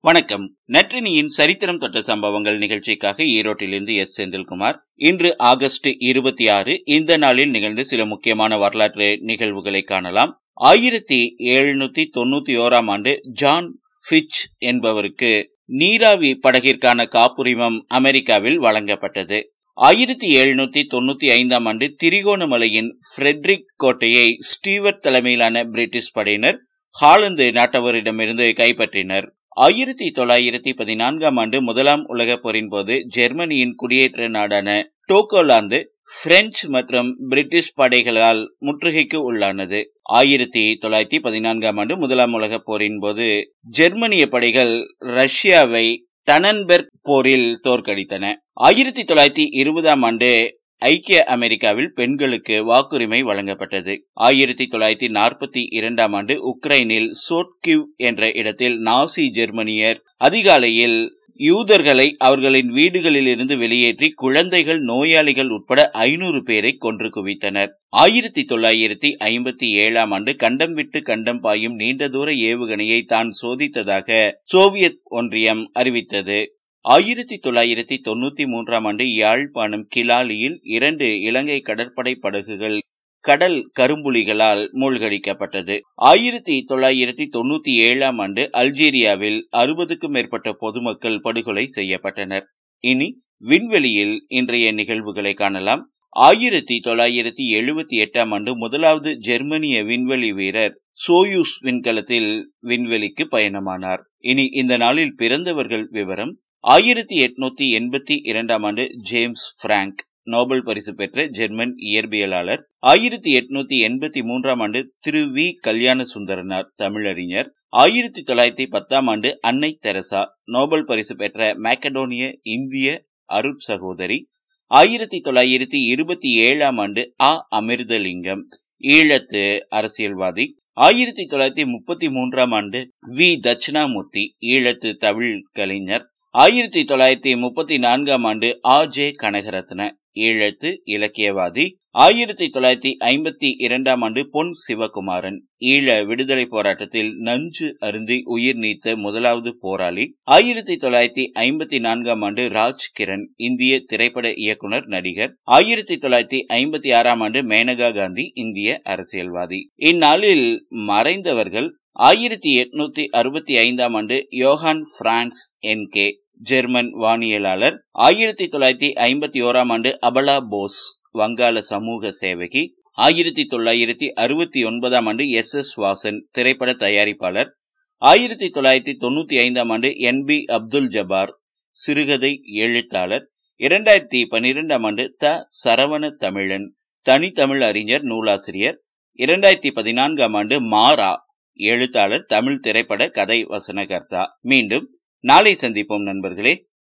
வணக்கம். நற்றினியின் சரித்திரம் தொட்ட சம்பவங்கள் நிகழ்ச்சிக்காக ஈரோட்டிலிருந்து எஸ். செந்தில்குமார். இன்று ஆகஸ்ட் இருபத்தி ஆறு இந்த நாளில் நிகழ்ந்து சில முக்கியமான வரலாற்று நிகழ்வுகளை காணலாம். ஆயிரத்தி எழுநூத்தி தொண்ணூத்தி ஓராம் ஆண்டு ஜான் பிச் என்பவருக்கு நீராவி படகிற்கான காப்புரிமம் அமெரிக்காவில் வழங்கப்பட்டது. ஆயிரத்தி எழுநூத்தி தொண்ணூத்தி ஐந்தாம் ஆண்டு திரிகோணமலையின் ஃப்ரெட்ரிக் கோட்டையை ஸ்டீவர்ட் தலைமையிலான பிரிட்டிஷ் படையினர் ஹாலந்து நாட்டவரிடமிருந்து கைப்பற்றினர். ஆயிரத்தி தொள்ளாயிரத்தி பதினான்காம் ஆண்டு முதலாம் உலகப் போரின் போது ஜெர்மனியின் குடியேற்ற நாடான டோகோலாந்து பிரெஞ்சு மற்றும் பிரிட்டிஷ் படைகளால் முற்றுகைக்கு உள்ளானது. ஆயிரத்தி தொள்ளாயிரத்தி பதினான்காம் ஆண்டு முதலாம் உலகப் போரின் போது ஜெர்மனிய படைகள் ரஷ்யாவை டனன்பெர்க் போரில் தோற்கடித்தன. ஆயிரத்தி தொள்ளாயிரத்தி இருபதாம் ஆண்டு ஐக்கிய அமெரிக்காவில் பெண்களுக்கு வாக்குரிமை வழங்கப்பட்டது. ஆயிரத்தி தொள்ளாயிரத்தி நாற்பத்தி இரண்டாம் ஆண்டு உக்ரைனில் சோட்கிவ் என்ற இடத்தில் நாசி ஜெர்மனியர் அதிகாலையில் யூதர்களை அவர்களின் வீடுகளில் இருந்து வெளியேற்றி குழந்தைகள் நோயாளிகள் உட்பட ஐநூறு பேரை கொன்று குவித்தனர். ஆயிரத்தி தொள்ளாயிரத்தி ஐம்பத்தி ஏழாம் ஆண்டு கண்டம் விட்டு கண்டம் பாயும் நீண்ட தூர ஏவுகணையை தான் சோதித்ததாக சோவியத் ஒன்றியம் அறிவித்தது. ஆயிரத்தி தொள்ளாயிரத்தி தொண்ணூத்தி மூன்றாம் ஆண்டு யாழ்ப்பாணம் கிலாலியில் இரண்டு இலங்கை கடற்படை படகுகள் கடல் கரும்புலிகளால் மூழ்கடிக்கப்பட்டது. ஆயிரத்தி தொள்ளாயிரத்தி தொண்ணூத்தி ஏழாம் ஆண்டு அல்ஜீரியாவில் அறுபதுக்கும் மேற்பட்ட பொதுமக்கள் படுகொலை செய்யப்பட்டனர். இனி விண்வெளியில் இன்றைய நிகழ்வுகளை காணலாம். ஆயிரத்தி தொள்ளாயிரத்தி எழுபத்தி எட்டாம் ஆண்டு முதலாவது ஜெர்மனிய விண்வெளி வீரர் சோயூஸ் விண்கலத்தில் விண்வெளிக்கு பயணமானார். இனி இந்த நாளில் பிறந்தவர்கள் விவரம் ஆயிரத்தி எட்நூத்தி எண்பத்தி இரண்டாம் ஆண்டு ஜேம்ஸ் பிராங்க் நோபல் பரிசு பெற்ற ஜெர்மன் இயற்பியலாளர். ஆயிரத்தி எட்நூத்தி எண்பத்தி மூன்றாம் ஆண்டு திரு வி. கல்யாண சுந்தரனார் தமிழறிஞர். ஆயிரத்தி தொள்ளாயிரத்தி பத்தாம் ஆண்டு அன்னை தெரசா நோபல் பரிசு பெற்ற மேக்கடோனிய இந்திய அருட்சகோதரி ஆயிரத்தி தொள்ளாயிரத்தி இருபத்தி ஏழாம் ஆண்டு அ. அமிர்தலிங்கம் ஈழத்து அரசியல்வாதி. ஆயிரத்தி தொள்ளாயிரத்தி முப்பத்தி மூன்றாம் ஆண்டு வி. தட்சிணாமூர்த்தி ஈழத்து தமிழ் கலைஞர். ஆயிரத்தி தொள்ளாயிரத்தி முப்பத்தி நான்காம் ஆண்டு ஆ ஜே கனகரத்ன ஈழத்து இலக்கியவாதி. ஆயிரத்தி தொள்ளாயிரத்தி ஐம்பத்தி இரண்டாம் ஆண்டு பொன் சிவகுமாரன் ஈழ விடுதலை போராட்டத்தில் நஞ்சு அருந்தி உயிர் நீத்த முதலாவது போராளி. ஆயிரத்தி தொள்ளாயிரத்தி ஐம்பத்தி நான்காம் ஆண்டு ராஜ் கிரண் இந்திய திரைப்பட இயக்குனர் நடிகர். ஆயிரத்தி தொள்ளாயிரத்தி ஐம்பத்தி ஆறாம் ஆண்டு மேனகா காந்தி இந்திய அரசியல்வாதி. இந்நாளில் மறைந்தவர்கள் ஆயிரத்தி எட்நூத்தி அறுபத்தி ஐந்தாம் ஆண்டு Johann Franz Encke German வானியலாளர். ஆயிரத்தி தொள்ளாயிரத்தி ஐம்பத்தி ஓராம் ஆண்டு அபலா போஸ் வங்காள சமூக சேவகி. ஆயிரத்தி தொள்ளாயிரத்தி அறுபத்தி ஒன்பதாம் ஆண்டு எஸ். எஸ். வாசன் திரைப்பட தயாரிப்பாளர். ஆயிரத்தி தொள்ளாயிரத்தி தொண்ணூத்தி ஐந்தாம் ஆண்டு என். பி. அப்துல் ஜபார் சிறுகதை எழுத்தாளர். இரண்டாயிரத்தி பனிரெண்டாம் ஆண்டு த. சரவண தமிழன் தனித்தமிழ் அறிஞர் நூலாசிரியர். இரண்டாயிரத்தி பதினான்காம் ஆண்டு மாரா எழுத்தாளர் தமிழ் திரைப்பட கதை வசனகர்த்தா. மீண்டும் நாளை சந்திப்போம் நண்பர்களே.